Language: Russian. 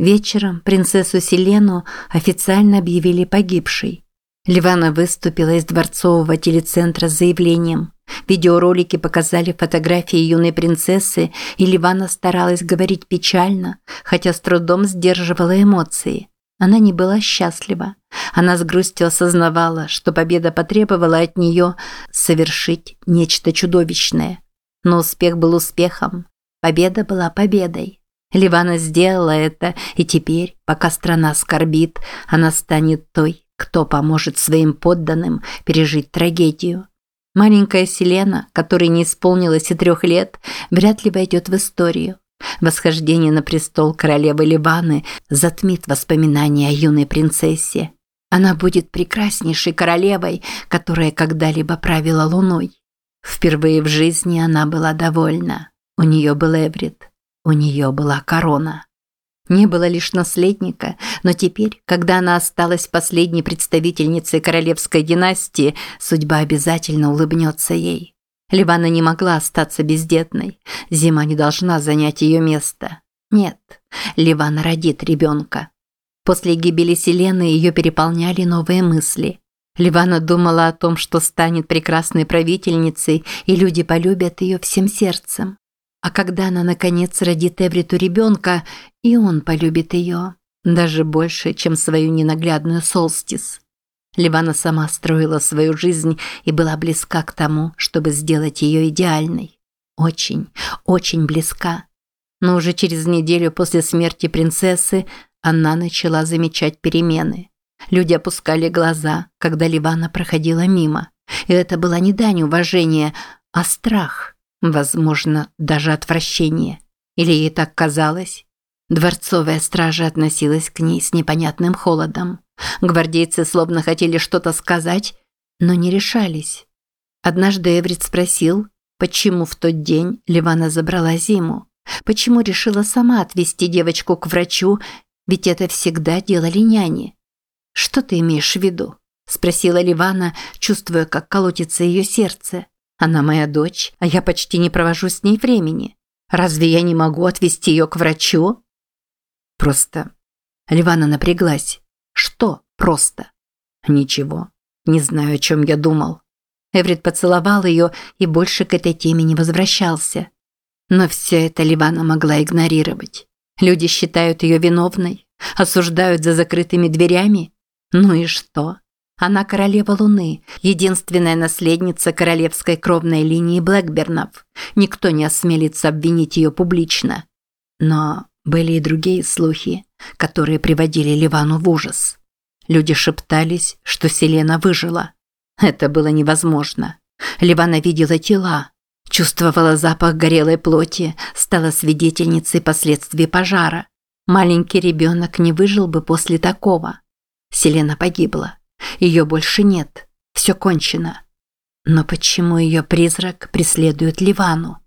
Вечером принцессу Селену официально объявили погибшей. Ливана выступила из дворцового телецентра с заявлением. Видеоролики показали фотографии юной принцессы, и Ливана старалась говорить печально, хотя с трудом сдерживала эмоции. Она не была счастлива. Она с грустью осознавала, что победа потребовала от нее совершить нечто чудовищное. Но успех был успехом. Победа была победой. Ливана сделала это, и теперь, пока страна скорбит, она станет той, кто поможет своим подданным пережить трагедию. Маленькая Селена, которой не исполнилось и трех лет, вряд ли войдет в историю. Восхождение на престол королевы Ливаны затмит воспоминания о юной принцессе. Она будет прекраснейшей королевой, которая когда-либо правила луной. Впервые в жизни она была довольна. У нее был Эврит. У нее была корона. Не было лишь наследника, но теперь, когда она осталась последней представительницей королевской династии, судьба обязательно улыбнется ей. Ливана не могла остаться бездетной. Зима не должна занять ее место. Нет, Ливана родит ребенка. После гибели Селены ее переполняли новые мысли. Ливана думала о том, что станет прекрасной правительницей, и люди полюбят ее всем сердцем. А когда она, наконец, родит Эвриту ребенка, и он полюбит ее. Даже больше, чем свою ненаглядную Солстис. Ливана сама строила свою жизнь и была близка к тому, чтобы сделать ее идеальной. Очень, очень близка. Но уже через неделю после смерти принцессы она начала замечать перемены. Люди опускали глаза, когда Ливана проходила мимо. И это была не дань уважения, а страх. Возможно, даже отвращение. Или ей так казалось? Дворцовая стража относилась к ней с непонятным холодом. Гвардейцы словно хотели что-то сказать, но не решались. Однажды Эврит спросил, почему в тот день Ливана забрала зиму. Почему решила сама отвезти девочку к врачу, ведь это всегда делали няни. «Что ты имеешь в виду?» – спросила Ливана, чувствуя, как колотится ее сердце. Она моя дочь, а я почти не провожу с ней времени. Разве я не могу отвезти ее к врачу? Просто. Ливана напряглась. Что просто? Ничего. Не знаю, о чем я думал. Эврит поцеловал ее и больше к этой теме не возвращался. Но все это Ливана могла игнорировать. Люди считают ее виновной, осуждают за закрытыми дверями. Ну и что? Она королева Луны, единственная наследница королевской кровной линии Блэкбернов. Никто не осмелится обвинить ее публично. Но были и другие слухи, которые приводили Ливану в ужас. Люди шептались, что Селена выжила. Это было невозможно. Ливана видела тела, чувствовала запах горелой плоти, стала свидетельницей последствий пожара. Маленький ребенок не выжил бы после такого. Селена погибла. Ее больше нет. Все кончено. Но почему ее призрак преследует Ливану?